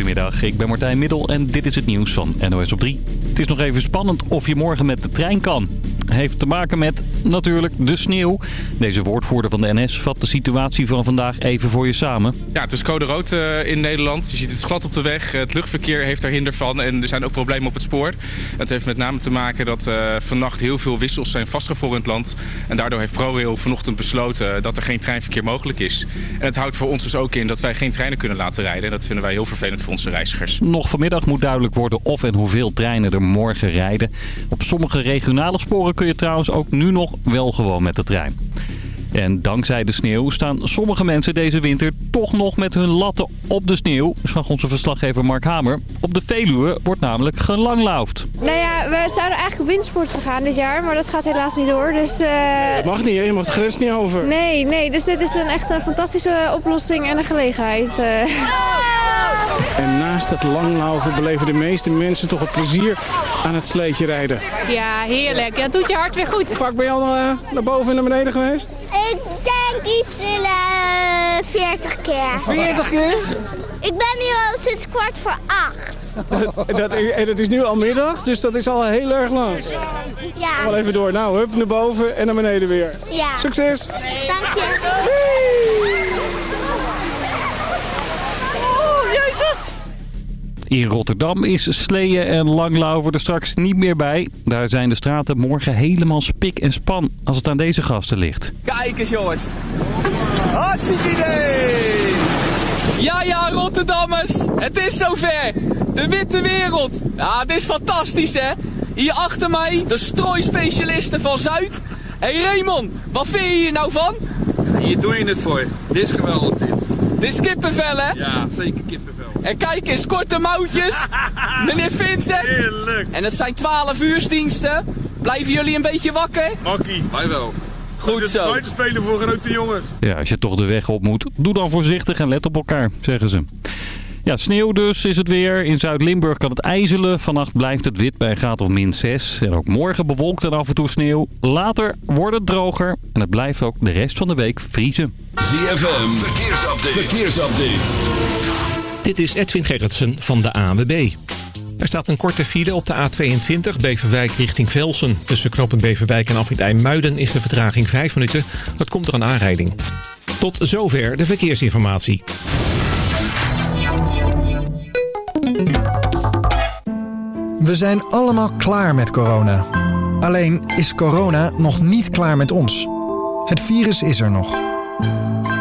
Goedemiddag, ik ben Martijn Middel en dit is het nieuws van NOS op 3. Het is nog even spannend of je morgen met de trein kan. Heeft te maken met natuurlijk de sneeuw. Deze woordvoerder van de NS vat de situatie van vandaag even voor je samen. Ja, het is code rood uh, in Nederland. Je ziet het glad op de weg. Het luchtverkeer heeft daar hinder van. En er zijn ook problemen op het spoor. Het heeft met name te maken dat uh, vannacht heel veel wissels zijn vastgevroren in het land. En daardoor heeft ProRail vanochtend besloten dat er geen treinverkeer mogelijk is. En het houdt voor ons dus ook in dat wij geen treinen kunnen laten rijden. En dat vinden wij heel vervelend voor onze reizigers. Nog vanmiddag moet duidelijk worden of en hoeveel treinen er morgen rijden. Op sommige regionale sporen kun je trouwens ook nu nog wel gewoon met de trein. En dankzij de sneeuw staan sommige mensen deze winter toch nog met hun latten op de sneeuw. Zag onze verslaggever Mark Hamer. Op de Veluwe wordt namelijk gelanglaufd. Nou ja, we zouden eigenlijk op windsporten gaan dit jaar, maar dat gaat helaas niet door. Dus, uh... Dat mag niet, hè? je mag de grens niet over. Nee, nee, dus dit is een echt een fantastische oplossing en een gelegenheid. Uh... En naast het langlaufen beleven de meeste mensen toch het plezier aan het sleetje rijden. Ja, heerlijk. Ja, doet je hart weer goed. Hoe vaak ben je al uh, naar boven en naar beneden geweest? Ik denk iets in uh, 40 keer. 40 keer? Ik ben nu al sinds kwart voor acht. dat, en het is nu al middag, dus dat is al heel erg lang. Ja. Wel even door. Nou, hup naar boven en naar beneden weer. Ja. Succes. Dank je. In Rotterdam is sleeën en langlaufen er straks niet meer bij. Daar zijn de straten morgen helemaal spik en span als het aan deze gasten ligt. Kijk eens jongens. Hartstikke idee. Ja, ja, Rotterdammers. Het is zover. De witte wereld. Ja, het is fantastisch hè. Hier achter mij de strooispecialisten van Zuid. Hé hey Raymond, wat vind je hier nou van? Hier doe je het voor. Dit is geweldig dit. Dit is kippenvel hè? Ja, zeker kippenvel. En kijk eens, korte mouwtjes. Meneer Vincent. Heerlijk. En het zijn 12 uursdiensten. Blijven jullie een beetje wakker? Makkie, wij wel. Goed zo. Buiten spelen voor grote jongens. Ja, als je toch de weg op moet, doe dan voorzichtig en let op elkaar, zeggen ze. Ja, sneeuw dus is het weer. In Zuid-Limburg kan het ijzelen. Vannacht blijft het wit bij een graad of min 6. En ook morgen bewolkt en af en toe sneeuw. Later wordt het droger. En het blijft ook de rest van de week vriezen. ZFM, verkeersupdate. verkeersupdate. Dit is Edwin Gerritsen van de ANWB. Er staat een korte file op de A22 Beverwijk richting Velsen. Tussen knopen Beverwijk en Afrit IJmuiden is de vertraging 5 minuten. Dat komt er een aanrijding. Tot zover de verkeersinformatie. We zijn allemaal klaar met corona. Alleen is corona nog niet klaar met ons. Het virus is er nog.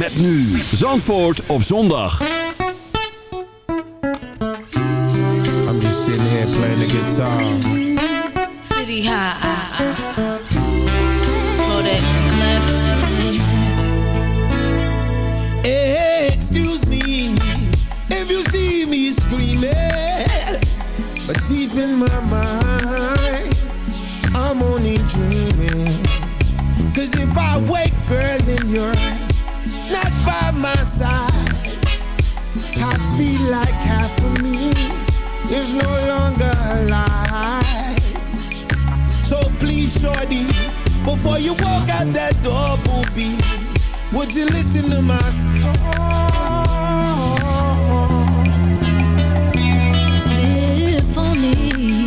Met nu Zandvoort op zondag. I'm just sitting here playing the guitar. City High. Kodak Clef. Hey, excuse me if you see me screaming, but deep in my mind, I'm only dreaming. Cause if I wake, girl, then you're my side. I feel like half of me is no longer alive. So please, shorty, before you walk out that door, booby, would you listen to my song? If only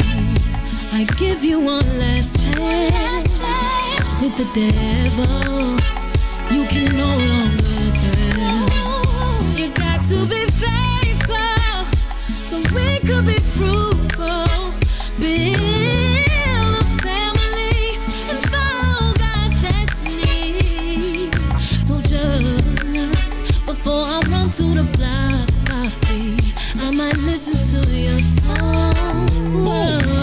I give you one last chance with the devil, you can no longer to be faithful so we could be fruitful. Build a family and follow God's. So just before I run to the block, I might listen to your song. Before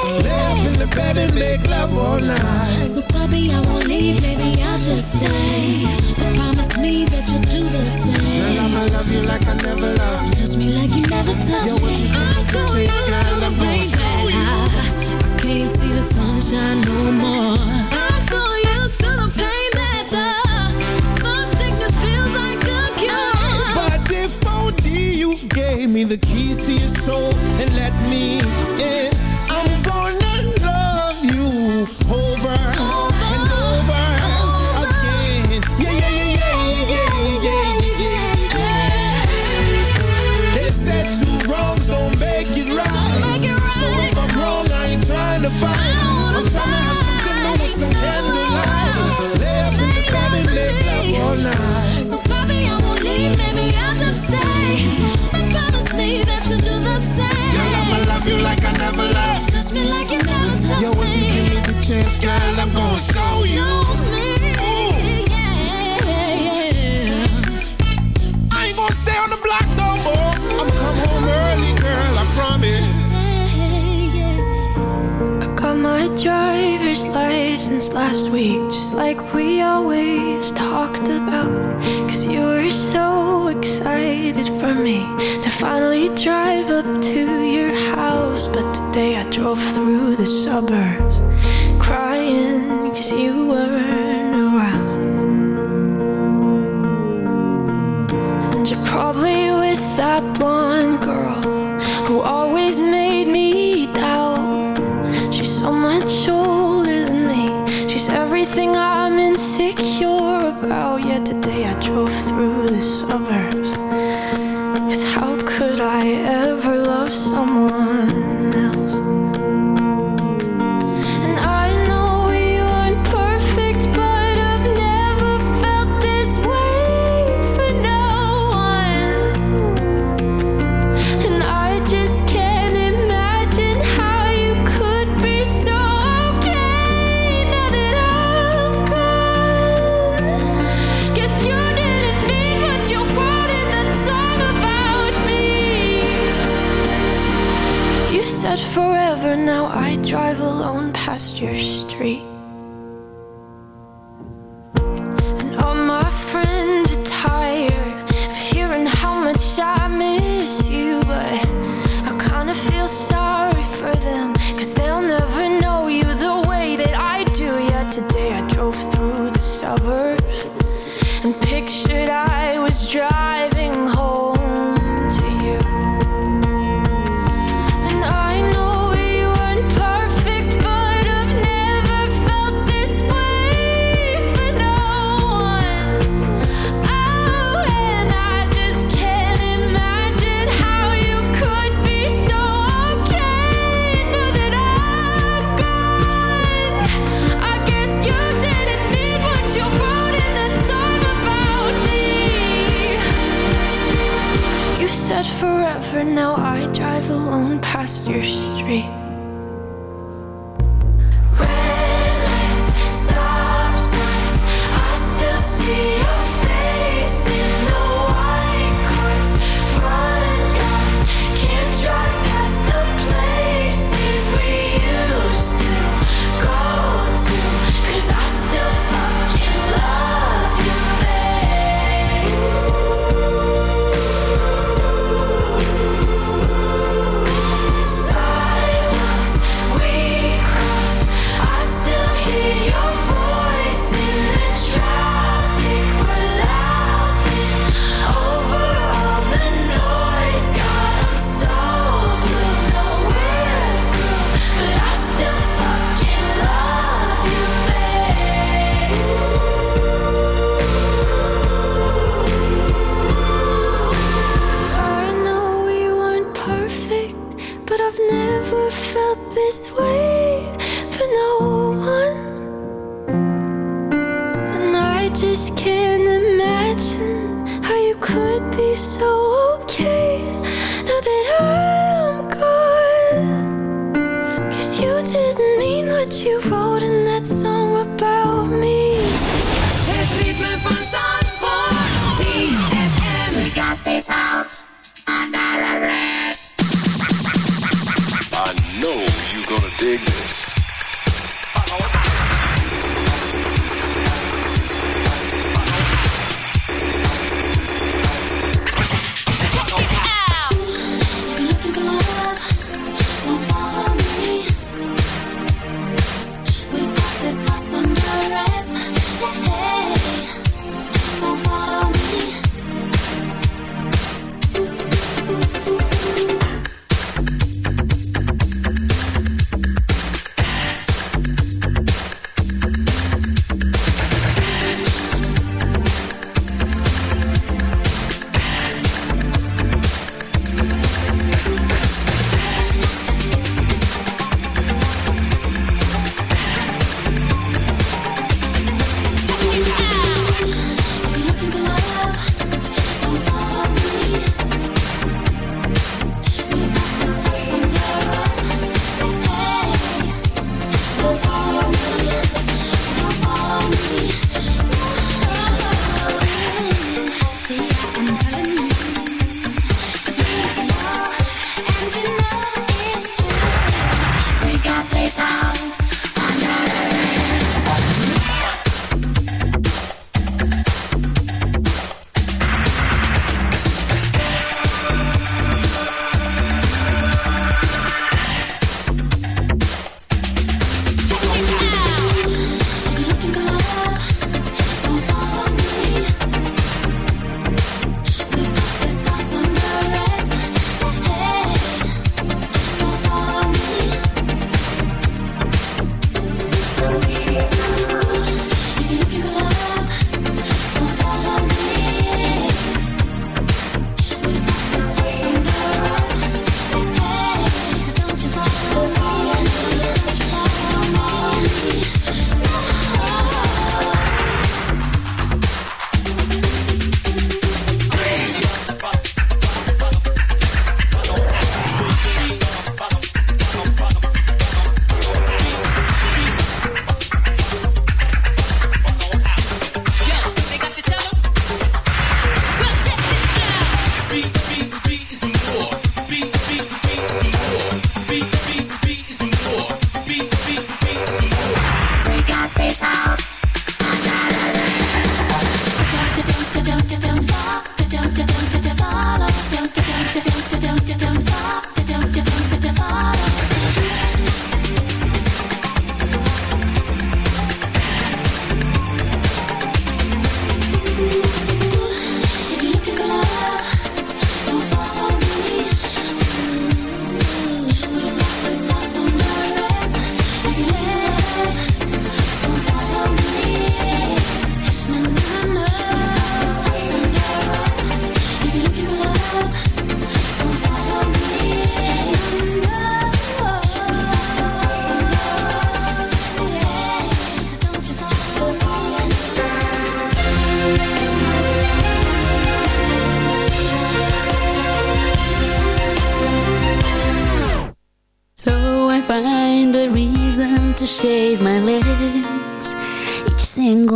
Lay up in the bed and make love all night. So puppy, I won't leave, maybe I'll just stay. But promise me that you'll do the same. Girl, I'ma love you like I never loved. Touch me like you never touched me. I'm so used to the rain that I, I can't see the sunshine no more. I'm so used to the pain that the, the sickness feels like a cure. But if only you gave me the keys to your soul and let me in, talked about. Cause you were so excited for me to finally drive up to your house. But today I drove through the suburbs, crying cause you said forever, now I drive alone past your street.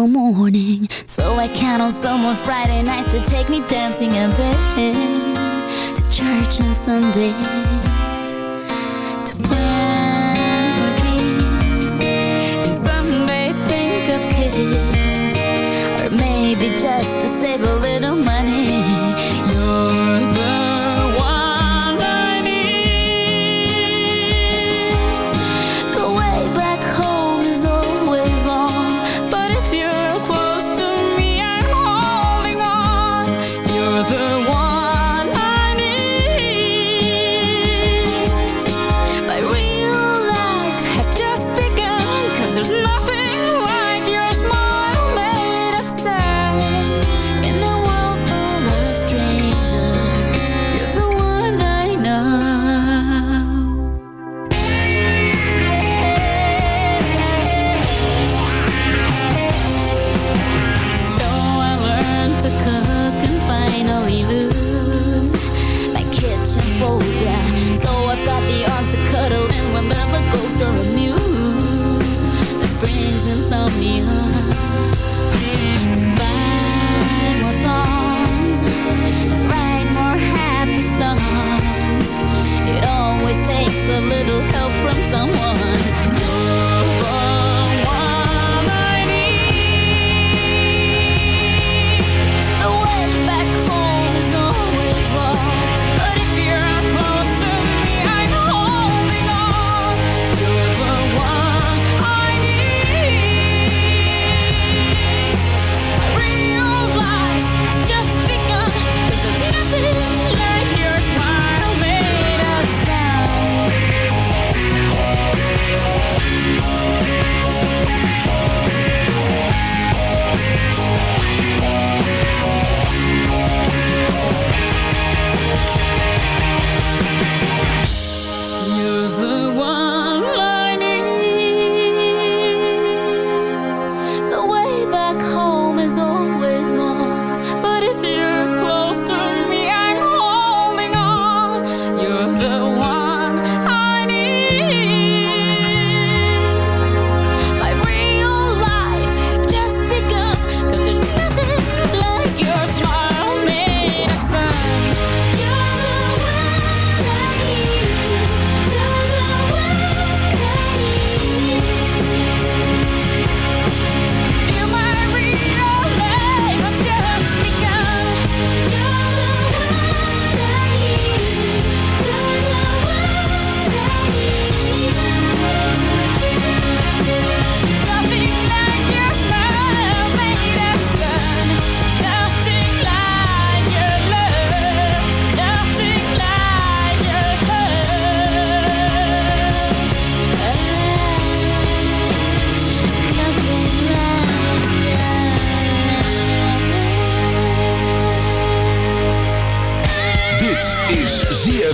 morning. So I count on someone Friday nights to take me dancing a bit To church on Sunday. little help from someone.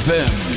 ZFM.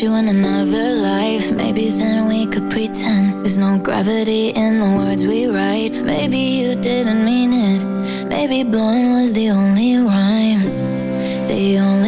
you in another life. Maybe then we could pretend. There's no gravity in the words we write. Maybe you didn't mean it. Maybe blonde was the only rhyme. The only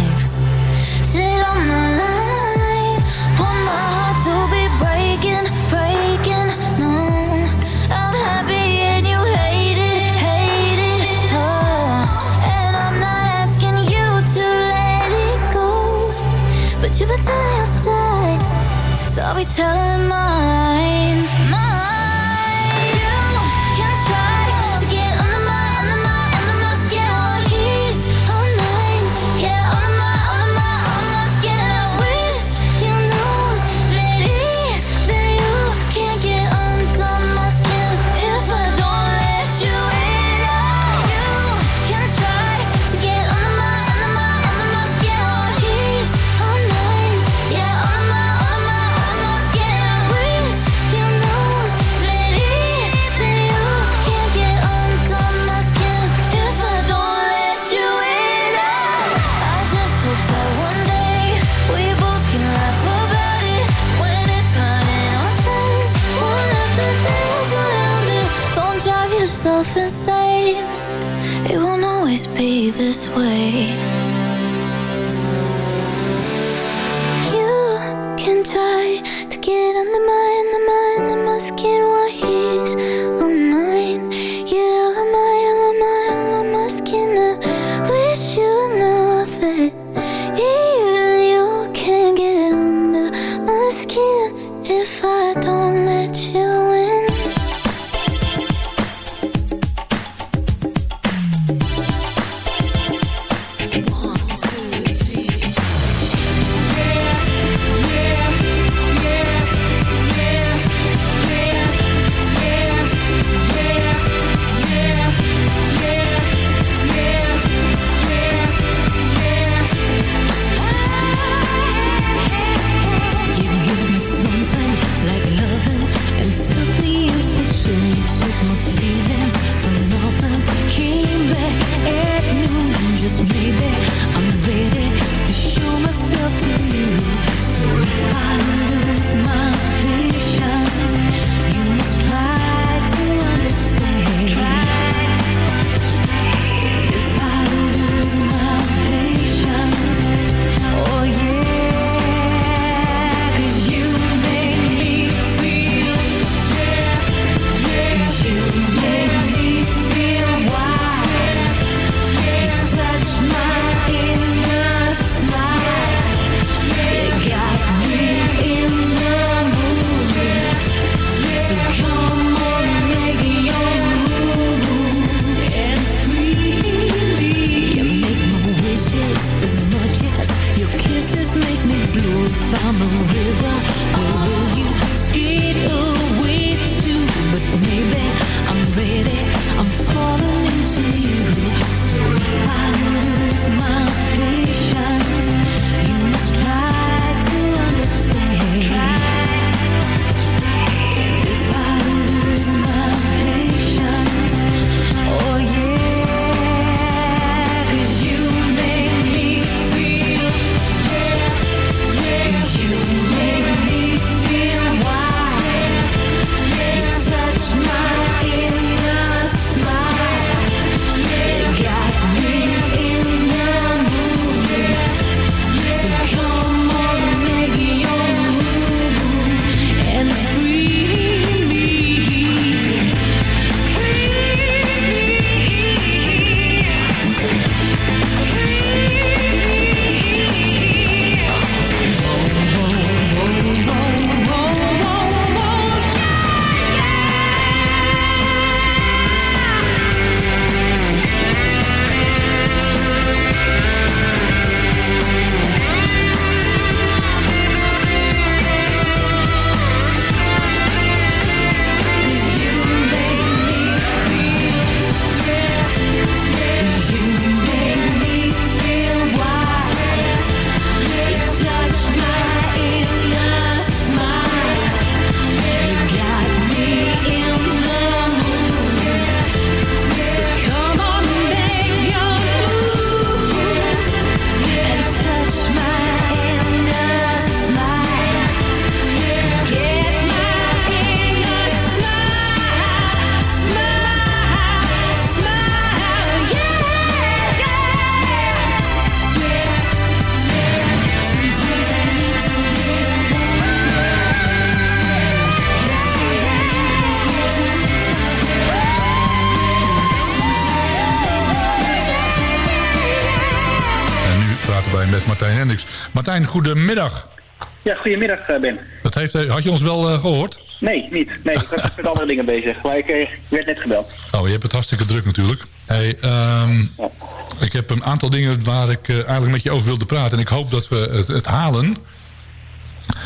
we telling mine? Goedemiddag. Ja, goedemiddag eh, Ben. Dat heeft, had je ons wel eh, gehoord? Nee, niet. Nee, ik was met andere dingen bezig. Maar ik eh, werd net gebeld. Oh, je hebt het hartstikke druk natuurlijk. Hey, ehm, Ik heb een aantal dingen waar ik eh, eigenlijk met je over wilde praten. En ik hoop dat we het, het halen.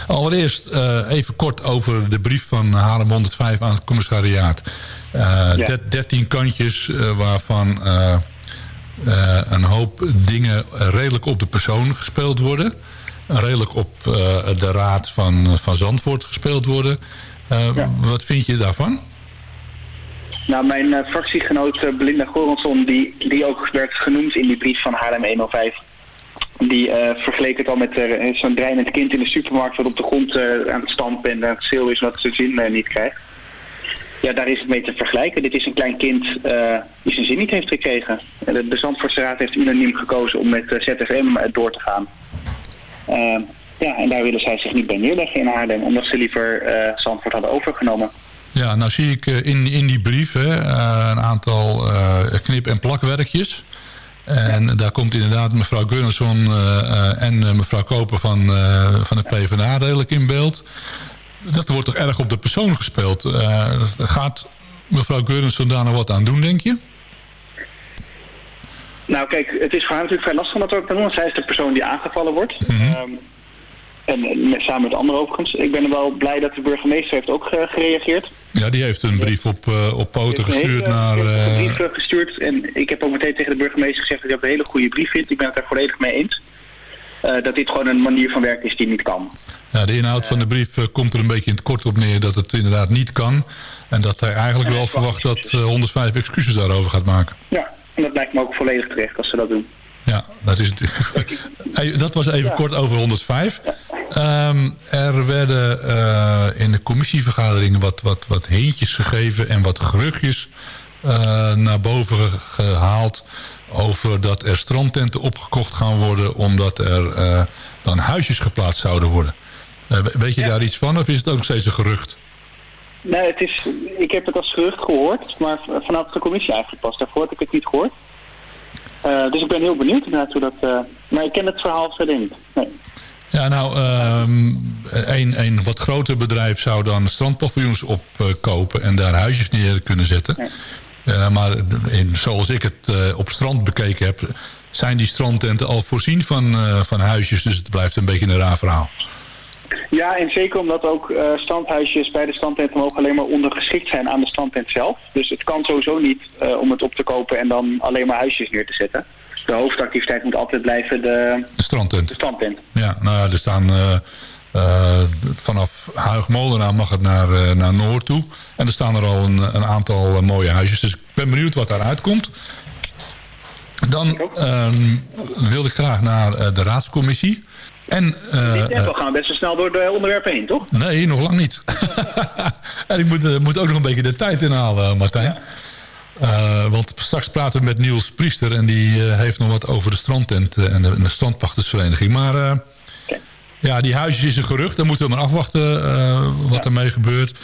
Allereerst eh, even kort over de brief van Haarlem 105 aan het commissariaat. Eh, der- 13 kantjes eh, waarvan eh, eh, een hoop dingen redelijk op de persoon gespeeld worden. Redelijk op eh, de raad van, van Zandvoort gespeeld worden. Eh, Wat vind je daarvan? Nou, mijn eh, fractiegenoot eh, Belinda Goransson, die, die ook werd genoemd in die brief van Haarlem 105... Die eh, vergeleek het al met eh, zo'n dreinend kind in de supermarkt... wat op de grond eh, aan het stampen en aan het schreeuwen is wat zijn zin eh, niet krijgt. Ja, daar is het mee te vergelijken. Dit is een klein kind eh, die zijn zin niet heeft gekregen. En De, de Zandvoortse Raad heeft unaniem gekozen om met eh, ZFM eh, door te gaan. Eh, ja, en daar willen zij zich niet bij neerleggen in Haarlem... omdat ze liever eh, Zandvoort hadden overgenomen. Ja, nou zie ik eh, in, in die brief eh, een aantal knip- en plakwerkjes. En daar komt inderdaad mevrouw Gunnarsson en mevrouw Koper van, van de PvdA redelijk in beeld. Dat wordt toch erg op de persoon gespeeld. Gaat mevrouw Gunnarsson daar nog wat aan doen, denk je? Nou kijk, het is voor haar natuurlijk vrij lastig om dat ook te doen, want zij is de persoon die aangevallen wordt. Ehm, en met, samen met de anderen overigens. Ik ben er wel blij dat de burgemeester heeft ook ge- gereageerd. Ja, die heeft een brief op, eh, op poten Heeft gestuurd hele- naar... heeft een eh, brief eh, gestuurd en ik heb ook meteen tegen de burgemeester gezegd dat ik dat een hele goede brief vind. Ik ben het daar volledig mee eens. Dat dit gewoon een manier van werken is die niet kan. Ja, de inhoud van de brief komt er een beetje in het kort op neer dat het inderdaad niet kan. En dat hij eigenlijk wel verwacht dat eh, 105 excuses daarover gaat maken. Ja, en dat lijkt me ook volledig terecht als ze dat doen. Ja, dat, is dat was even kort over 105. Ehm, er werden eh, in de commissievergadering wat, wat, wat hintjes gegeven en wat geruchtjes eh, naar boven ge- gehaald over dat er strandtenten opgekocht gaan worden omdat er eh, dan huisjes geplaatst zouden worden. We- weet je daar iets van of is het ook steeds een gerucht? Nee, het is, ik heb het als gerucht gehoord, maar v- vanaf de commissie eigenlijk pas. Daarvoor had ik het niet gehoord. Eh, dus ik ben heel benieuwd inderdaad hoe dat... eh, maar ik ken het verhaal verder niet. Nee. Ja, nou, ehm, een, een wat groter bedrijf zou dan strandpaviljoens opkopen en daar huisjes neer kunnen zetten. Eh, maar in, zoals ik het op strand bekeken heb, zijn die strandtenten al voorzien van, van huisjes. Dus het blijft een beetje een raar verhaal. Ja, en zeker omdat ook eh standhuisjes bij de standtent mogen alleen maar ondergeschikt zijn aan de standtent zelf. Dus het kan sowieso niet eh, om het op te kopen en dan alleen maar huisjes neer te zetten. De hoofdactiviteit moet altijd blijven de, De strandtent. de standtent. Ja, nou ja, er staan eh, vanaf Huigmolenaar mag het naar, naar Noord toe. En er staan er al een, een aantal mooie huisjes. Dus ik ben benieuwd wat daaruit komt. Dan ehm, wilde ik graag naar de raadscommissie. En, Dit tempo eh, gaan we best wel snel door de onderwerpen heen, toch? nee, nog lang niet. en ik moet, eh, moet ook nog een beetje de tijd inhalen, Martijn. Want straks praten we met Niels Priester... en die heeft nog wat over de strandtent en de, de strandpachtersvereniging. Maar ja, die huisjes is een gerucht. Dan moeten we maar afwachten wat ermee gebeurt.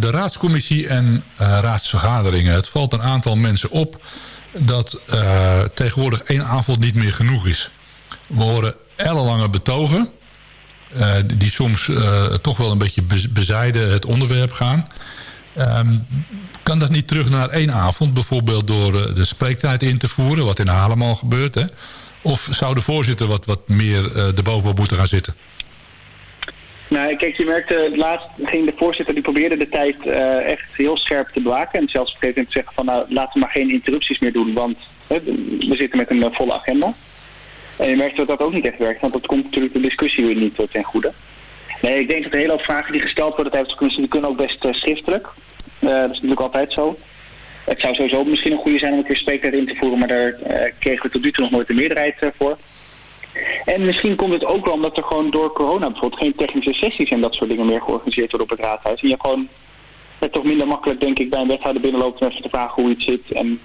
De raadscommissie en raadsvergaderingen. Het valt een aantal mensen op dat tegenwoordig één avond niet meer genoeg is. We horen ellenlange betogen... eh, die- soms eh, toch wel een beetje bez- bezijden het onderwerp gaan. Ehm, kan dat niet terug naar één avond? Bijvoorbeeld door eh, de spreektijd in te voeren, wat in Haarlem al gebeurt. Hè? Of zou de voorzitter wat, wat meer erbovenop moeten gaan zitten? Nou, kijk, je merkte, laatst ging de voorzitter, die probeerde de tijd echt heel scherp te bewaken. En zelfs op een gegeven moment zeggen van, nou, laten we maar geen interrupties meer doen, want we zitten met een volle agenda. En je merkt dat dat ook niet echt werkt, want dat komt natuurlijk de discussie weer niet eh, ten goede. Nee, ik denk dat een hele hoop vragen die gesteld worden tijdens de commissie, die kunnen ook best eh, schriftelijk. Eh, dat is natuurlijk altijd zo. Het zou sowieso misschien een goede zijn om een keer spreektijd in te voeren, maar daar kregen we tot nu toe nog nooit de meerderheid voor. En misschien komt het ook wel omdat er gewoon door corona bijvoorbeeld geen technische sessies en dat soort dingen meer georganiseerd worden op het raadhuis. En je gewoon het toch minder makkelijk, denk ik, bij een wethouder binnenloopt om even te vragen hoe iets zit en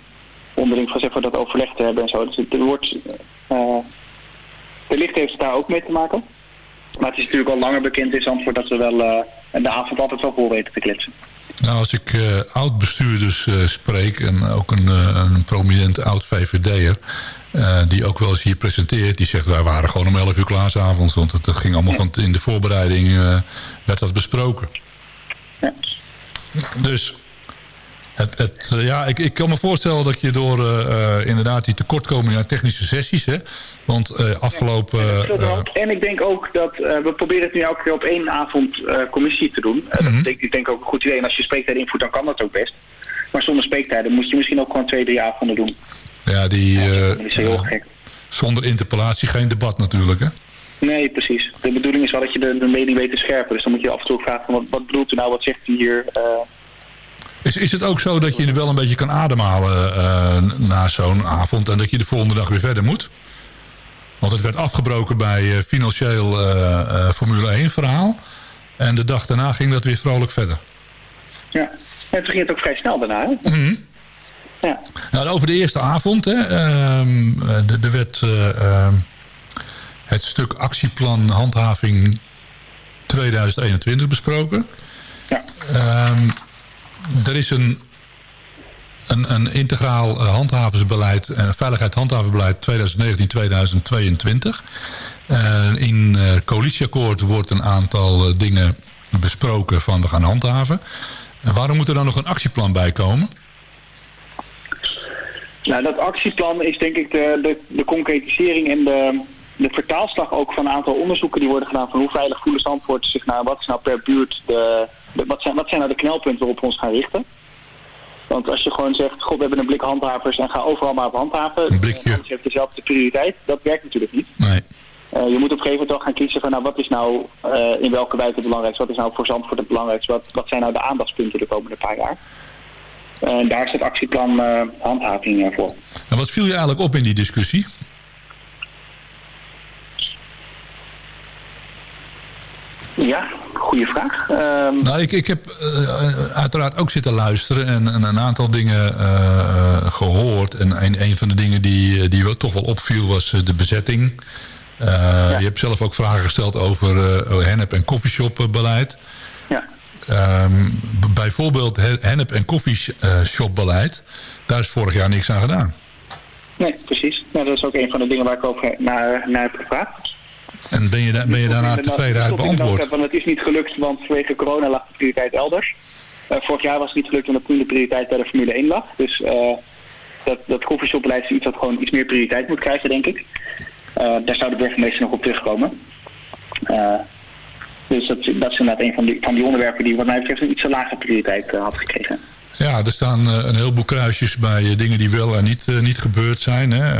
onderling van zeggen dat overleg te hebben en zo. Dus er wordt, wellicht heeft het daar ook mee te maken. Maar het is natuurlijk al langer bekend in Zandvoort dat we wel eh, de avond altijd wel vol weten te kletsen. Nou, als ik eh, oud-bestuurders eh, spreek... en ook een, eh, een prominent oud-VVD'er... die ook wel eens hier presenteert... die zegt, wij waren gewoon om 11 uur klaar avonds. Want het, ging allemaal van in de voorbereiding... werd dat besproken. Dus... Het, het, eh, ja, ik, ik kan me voorstellen dat je door eh, eh, inderdaad die tekortkoming aan technische sessies... Hè, want eh, afgelopen... En ik denk ook dat we proberen het nu elke keer op één avond commissie te doen. Mhm. Dat denk ik denk ook een goed idee. En als je spreektijden invoert, dan kan dat ook best. Maar zonder spreektijden moet je misschien ook gewoon twee, drie avonden doen. ja, die... Dat is heel gek. zonder interpellatie geen debat natuurlijk, hè? Nee, precies. De bedoeling is wel dat je de, de mening weet te scherpen. Dus dan moet je af en toe ook vragen, van, wat, wat bedoelt u nou, wat zegt u hier? Is, is het ook zo dat je er wel een beetje kan ademhalen eh, na zo'n avond... en dat je de volgende dag weer verder moet? Want het werd afgebroken bij eh, financieel eh, Formule 1 verhaal. En de dag daarna ging dat weer vrolijk verder. ja. En toen ging het ook vrij snel daarna. Hè? Mhm. Ja. Nou, over de eerste avond. Hè, ehm, er- er werd eh, ehm, het stuk actieplan handhaving 2021 besproken. Ja. Ehm, er is een, een, een integraal eh, handhaversbeleid, uh, veiligheid handhaverbeleid 2019-2022. Eh, in eh coalitieakkoord wordt een aantal eh, dingen besproken van we gaan handhaven. En waarom moet er dan nog een actieplan bij komen? Nou, dat actieplan is denk ik de, de, de concretisering en de, de vertaalslag ook van een aantal onderzoeken die worden gedaan van hoe veilig voelen Zandvoort zich nou, wat is nou per buurt de- wat, zijn, wat zijn nou de knelpunten waarop we ons gaan richten. Want als je gewoon zegt, god we hebben een blik handhavers en ga overal maar op handhaven, Een blikje. en heeft dezelfde prioriteit, dat werkt natuurlijk niet. Nee. Eh, je moet op een gegeven moment gaan kiezen van nou, wat is nou eh, in welke wijk het belangrijkste, wat is nou voor Zandvoort het belangrijkste, wat, wat zijn nou de aandachtspunten de komende paar jaar. En daar is het actieplan eh, handhaving voor. En wat viel je eigenlijk op in die discussie? Ja, goede vraag. Ehm, Nou, ik, ik heb eh, uiteraard ook zitten luisteren en, en een aantal dingen eh, eh, gehoord. En een, een van de dingen die, eh, die wel toch wel opviel was de bezetting. Je hebt zelf ook vragen gesteld over eh, hennep- en koffieshopbeleid. Ja. Ehm, bijvoorbeeld he- hennep- en koffieshopbeleid. Daar is vorig jaar niks aan gedaan. Nee, precies. Nou, dat is ook een van de dingen waar ik over naar, naar heb gevraagd. En ben je, da- ben je daarna tevreden uit beantwoord? Want het is niet gelukt, want vanwege corona lag de prioriteit elders. Eh, vorig jaar was het niet gelukt omdat toen de prioriteit bij de Formule 1 lag. Dus eh, dat, dat koffieshopbeleid is iets dat gewoon iets meer prioriteit moet krijgen, denk ik. Eh, daar zou de burgemeester nog op terugkomen. Dus dat, dat is inderdaad een van die, van die onderwerpen die wat mij betreft een iets te lage prioriteit had gekregen. Ja, er staan eh, een heleboel kruisjes bij eh, dingen die wel en niet, eh, niet gebeurd zijn. Hè.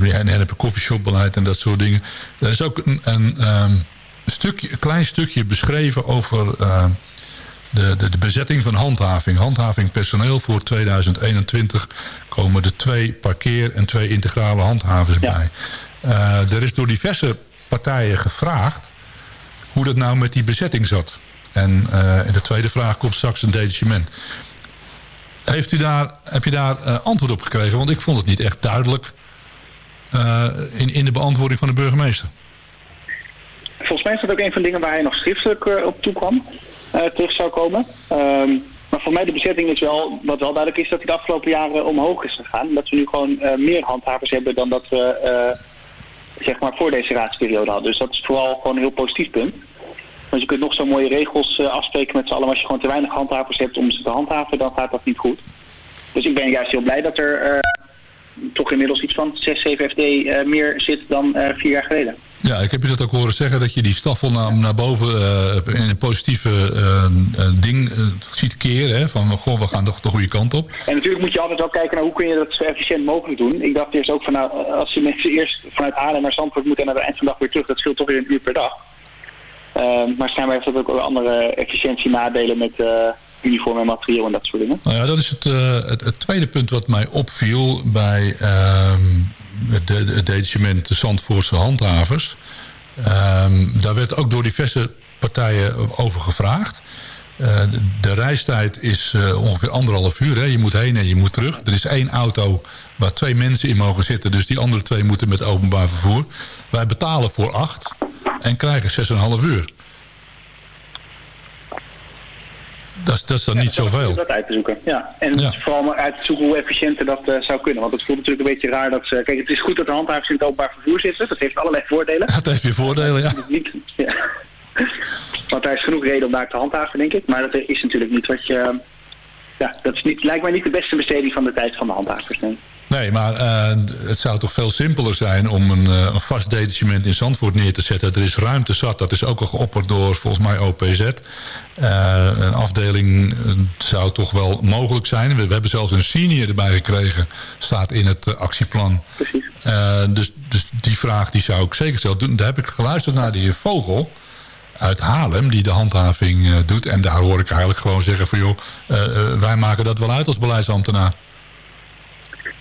Uh, en en koffieshopbeleid en dat soort dingen. Er is ook een, een, ehm, een, stukje, een klein stukje beschreven over ehm, de, de, de bezetting van handhaving. Handhaving personeel voor 2021 komen er twee parkeer- en twee integrale handhavers bij. Er is door diverse partijen gevraagd hoe dat nou met die bezetting zat. En in de tweede vraag komt straks een detachement. Heeft u daar, heb je daar eh, antwoord op gekregen? Want ik vond het niet echt duidelijk eh, in, in de beantwoording van de burgemeester. Volgens mij is dat ook een van de dingen waar hij nog schriftelijk eh, op toekwam, eh terug zou komen. Ehm, maar voor mij de bezetting is wel, wat wel duidelijk is, dat die de afgelopen jaren omhoog is gegaan. Dat we nu gewoon meer handhavers hebben dan dat we zeg maar voor deze raadsperiode hadden. Dus dat is vooral gewoon een heel positief punt. Want je kunt nog zo mooie regels eh, afspreken met z'n allen. Als je gewoon te weinig handhavers hebt om ze te handhaven, dan gaat dat niet goed. Dus ik ben juist heel blij dat er eh, toch inmiddels iets van 6, 7 FD meer zit dan eh, vier jaar geleden. Ja, ik heb je dat ook horen zeggen, dat je die staffel naar, naar boven in een positieve ding ziet keren. Hè, van, goh, we gaan toch de goede kant op. En natuurlijk moet je altijd wel kijken naar hoe kun je dat zo efficiënt mogelijk doen. Ik dacht eerst ook van nou, als je mensen eerst vanuit Haarlem naar Zandvoort moeten en aan het eind van de dag weer terug, dat scheelt toch weer een uur per dag. Ehm, maar schijnbaar heeft dat ook andere efficiëntienadelen met eh uniform en materieel en dat soort dingen. Nou ja, dat is het, eh, het, het tweede punt wat mij opviel bij ehm, het, de- het detachement de Zandvoortse handhavers. Ehm, daar werd ook door diverse partijen over gevraagd. Eh, de, reistijd is eh, ongeveer anderhalf uur. Hè. Je moet heen en je moet terug. Er is één auto waar twee mensen in mogen zitten. Dus die andere twee moeten met openbaar vervoer. Wij betalen voor acht en krijgen 6,5 uur. Dat is, dat is dan niet zoveel. Dat uit te zoeken, ja. En Ja. vooral maar uit te zoeken hoe efficiënter dat eh, zou kunnen. Want het voelt natuurlijk een beetje raar dat ze... Kijk, het is goed dat de handhavers in het openbaar vervoer zitten. Dat heeft allerlei voordelen. Dat heeft weer voordelen, ja. Niet, ja. Want daar is genoeg reden om daar te handhaven, denk ik. Maar dat is natuurlijk niet wat je... Ja, dat is niet, lijkt mij niet de beste besteding van de tijd van de handhavers. Nee. Nee, maar eh, het zou toch veel simpeler zijn om een, eh, een vast detachement in Zandvoort neer te zetten. Er is ruimte zat, dat is ook al geopperd door volgens mij OPZ. Eh, een afdeling zou toch wel mogelijk zijn. We, we hebben zelfs een senior erbij gekregen, staat in het actieplan. Precies. dus, dus die vraag die zou ik zeker stellen. Daar heb ik geluisterd naar de heer Vogel uit Haarlem, die de handhaving doet. En daar hoor ik eigenlijk gewoon zeggen van joh, wij maken dat wel uit als beleidsambtenaar.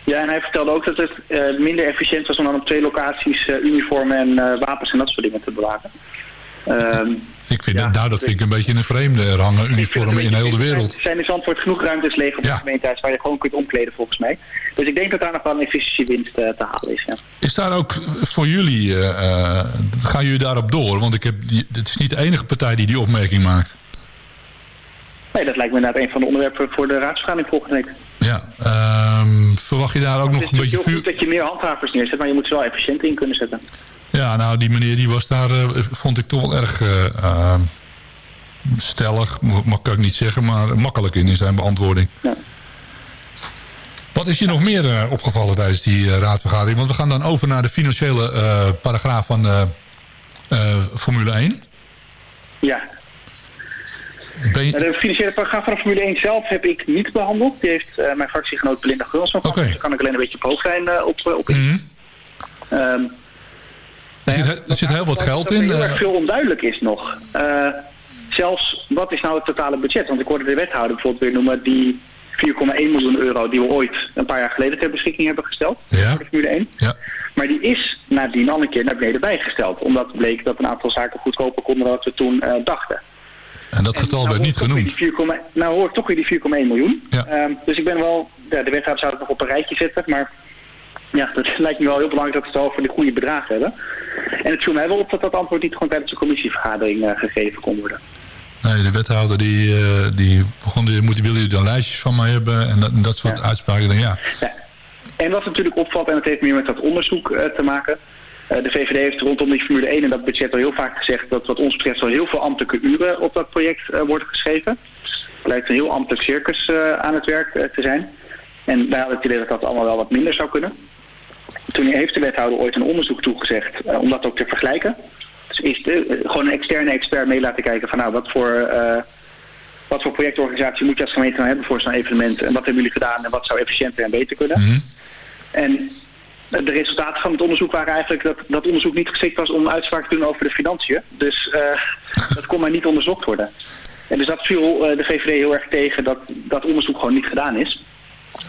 Ja, en hij vertelde ook dat het eh, minder efficiënt was om dan op twee locaties eh, uniformen en eh, wapens en dat soort dingen te bewaken. Ehm, Ik vind het, nou, dat vind ik een beetje een vreemde. Er hangen uniformen in heel de wereld. Er zijn in Zandvoort genoeg ruimtes leeg op de gemeentehuis waar je gewoon kunt omkleden volgens mij. Dus ik denk dat daar nog wel een efficiëntiewinst te halen is. Ja. Is daar ook voor jullie, eh, gaan jullie daarop door? Want ik heb, het is niet de enige partij die die opmerking maakt. Nee, dat lijkt me inderdaad een van de onderwerpen voor de raadsvergadering volgende week. Ja, ehm, verwacht je daar ook nog een beetje Heel vuur? goed dat je meer handhavers neerzet, maar je moet ze wel efficiënt in kunnen zetten. Ja, nou, die meneer die was daar, eh, vond ik toch wel erg eh, eh, stellig, mag ik niet zeggen, maar makkelijk in, in zijn beantwoording. Wat is je nog meer eh, opgevallen tijdens die raadsvergadering? Want we gaan dan over naar de financiële paragraaf van Formule 1. Ja. Ben je- De financiële paragraaf van Formule 1 zelf heb ik niet behandeld. Die heeft eh, mijn fractiegenoot Belinda Gulsman gehad. Dus daar kan ik alleen een beetje op hoofdlijn eh, op, op in. Ehm, Er zit, er zit heel wat geld dat er in. heel eh, erg veel onduidelijk is nog. Eh, zelfs, wat is nou het totale budget? Want ik hoorde de wethouder bijvoorbeeld weer noemen... die 4,1 miljoen euro die we ooit een paar jaar geleden ter beschikking hebben gesteld. Ja. Voor de Formule 1. Ja. Maar die is nadien al een keer naar beneden bijgesteld. Omdat bleek dat een aantal zaken goedkoper konden dan wat we toen eh, dachten. En dat getal Nou werd niet genoemd. weer die 4,1 nou hoor ik toch weer die 4,1 miljoen. Ja. Ehm, dus ik ben wel, ja, de wethouder zou het nog op een rijtje zetten, maar ja, dat lijkt me wel heel belangrijk dat we het over de goede bedragen hebben. En het viel mij wel op dat dat antwoord niet gewoon tijdens de commissievergadering eh, gegeven kon worden. Nee, de wethouder die, eh, die begon, die, moet, willen jullie dan lijstjes van mij hebben en dat, en dat soort uitspraken. Denk, ja, En wat natuurlijk opvalt, en dat heeft meer met dat onderzoek eh, te maken. Eh, de VVD heeft rondom die Formule 1 en dat budget al heel vaak gezegd dat wat ons betreft al heel veel ambtelijke uren op dat project eh, worden geschreven. Het lijkt een heel ambtelijk circus eh, aan het werk te zijn. En wij hadden het idee dat dat allemaal wel wat minder zou kunnen. Toen heeft de wethouder ooit een onderzoek toegezegd om dat ook te vergelijken. Dus is de, gewoon een externe expert mee laten kijken van nou wat voor, wat voor projectorganisatie moet je als gemeente nou hebben voor zo'n evenement. En wat hebben jullie gedaan en wat zou efficiënter en beter kunnen. En de resultaten van het onderzoek waren eigenlijk dat dat onderzoek niet geschikt was om uitspraak te doen over de financiën. Dus eh, dat kon maar niet onderzocht worden. En dus dat viel eh, de VVD heel erg tegen dat dat onderzoek gewoon niet gedaan is.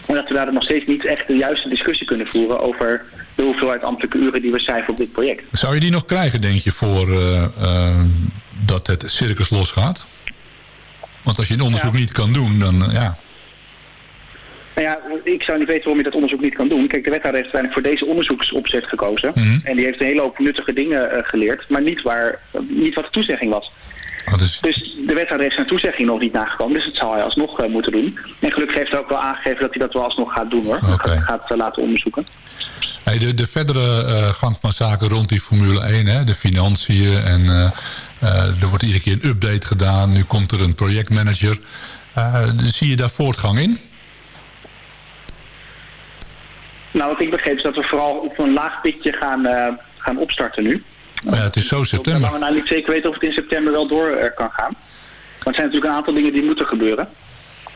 En dat we daar nog steeds niet echt de juiste discussie kunnen voeren over de hoeveelheid ambtelijke uren die we schrijven op dit project. Zou je die nog krijgen, denk je, voor eh, dat het circus losgaat? Want als je een onderzoek niet kan doen, dan ja. Nou ja, ik zou niet weten waarom je dat onderzoek niet kan doen. Kijk, de wethouder heeft uiteindelijk voor deze onderzoeksopzet gekozen. Mhm. En die heeft een hele hoop nuttige dingen eh, geleerd, maar niet, waar, niet wat de toezegging was. Dus de wethouder heeft zijn toezegging nog niet nagekomen, dus dat zal hij alsnog eh, moeten doen. En gelukkig heeft hij ook wel aangegeven dat hij dat wel alsnog gaat doen hoor. Gaat, gaat eh, laten onderzoeken. Hey, de, de verdere eh, gang van zaken rond die Formule 1, hè, de financiën en eh, eh, er wordt iedere keer een update gedaan. Nu komt er een projectmanager. Eh, zie je daar voortgang in? Nou, wat ik begreep is dat we vooral op een laag pitje gaan, eh, gaan opstarten nu. Maar ja, het is zo september. Zodat we nou niet zeker weten of het in september wel door eh, kan gaan. Want er zijn natuurlijk een aantal dingen die moeten gebeuren.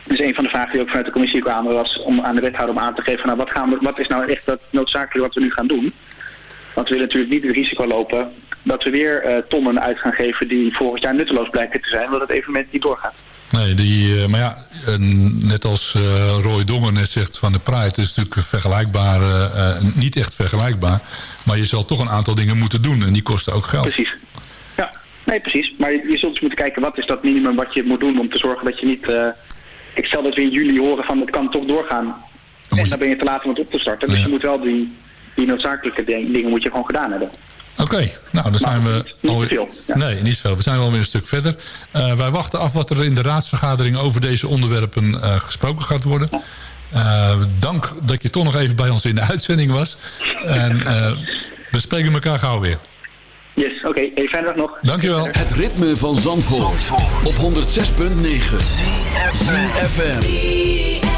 Dus een van de vragen die ook vanuit de commissie kwamen was om aan de wethouder om aan te geven... nou, wat, gaan we, wat is nou echt dat noodzakelijk wat we nu gaan doen? Want we willen natuurlijk niet het risico lopen dat we weer eh, tonnen uit gaan geven... die volgend jaar nutteloos blijken te zijn, omdat het evenement niet doorgaat. Nee, die, eh, maar ja, net als eh, Roy Dongen net zegt van de Pride... is natuurlijk vergelijkbaar, eh, niet echt vergelijkbaar... maar je zal toch een aantal dingen moeten doen en die kosten ook geld. Precies. Ja, nee, precies. Maar je, zult dus moeten kijken wat is dat minimum wat je moet doen om te zorgen dat je niet... ik stel dat we in juli horen van het kan toch doorgaan. En dan ben je te laat om het op te starten. Dus je moet wel die, die noodzakelijke ding- dingen moet je gewoon gedaan hebben. Oké, nou dan zijn we... Niet, veel. Nee, niet veel. We zijn wel weer een stuk verder. Eh, wij wachten af wat er in de raadsvergadering over deze onderwerpen eh, gesproken gaat worden. Eh, dank dat je toch nog even bij ons in de uitzending was. En we spreken elkaar gauw weer. Yes, oké. even Hey, nog. Dankjewel. Het ritme van Zandvoort, op 106.9. FM.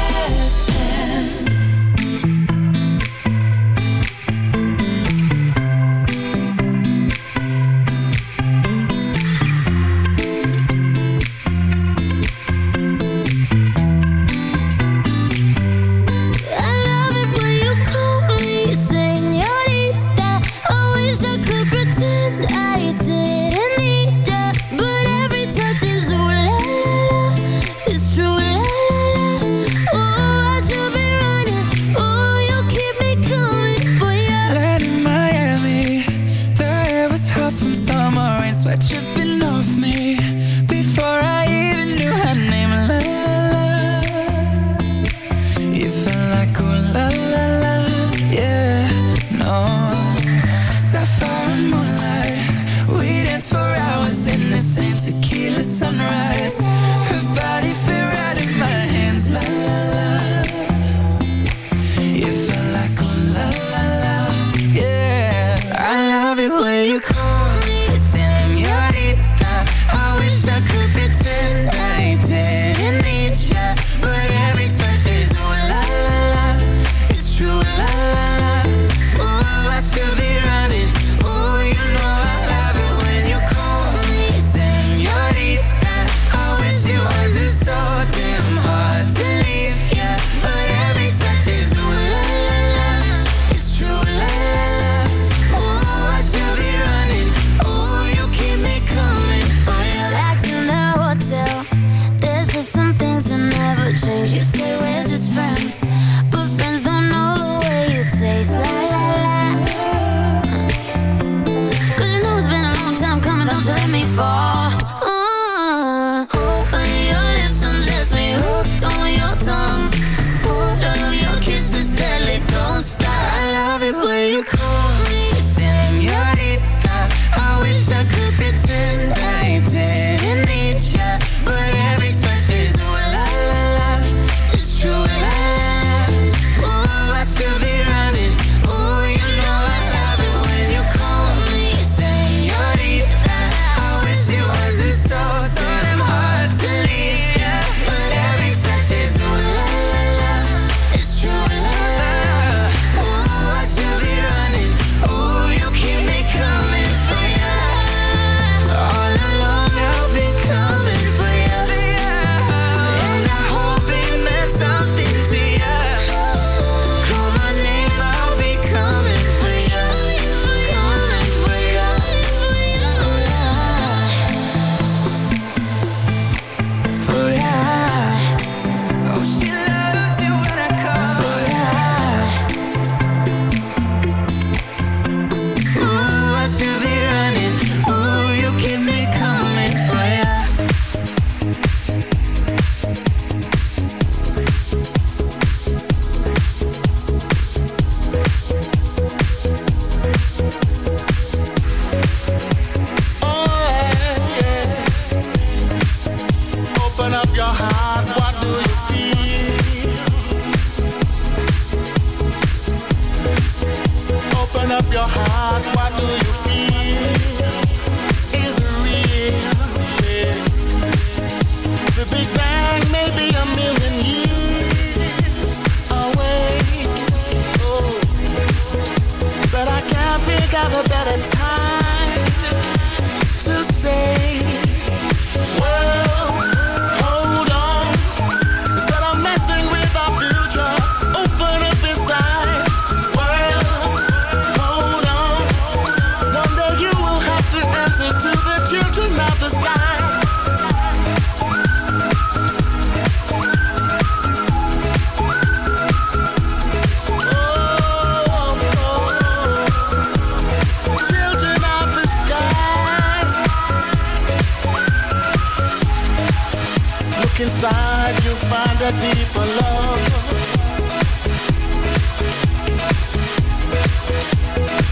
look inside, you'll find a deeper love.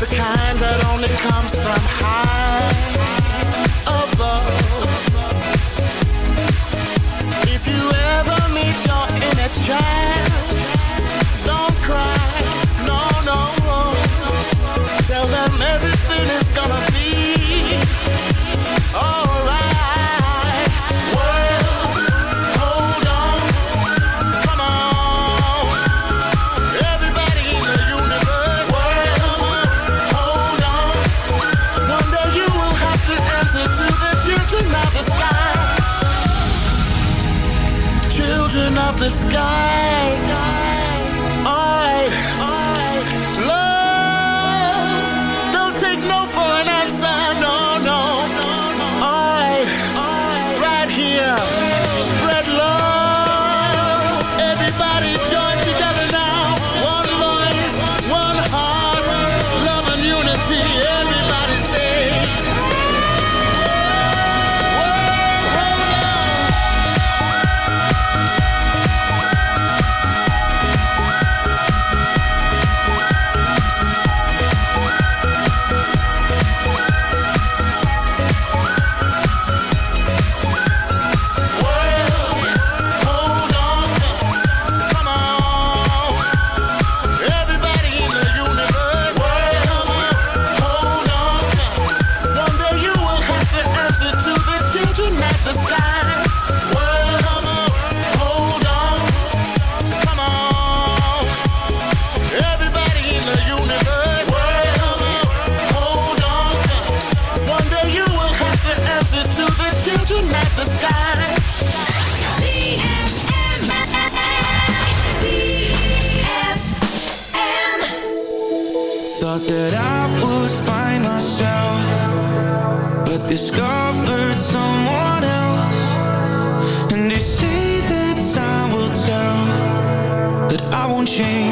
The kind that only comes from high above. If you ever meet your inner child. the sky. discovered someone else. And they say that time will tell but I won't change.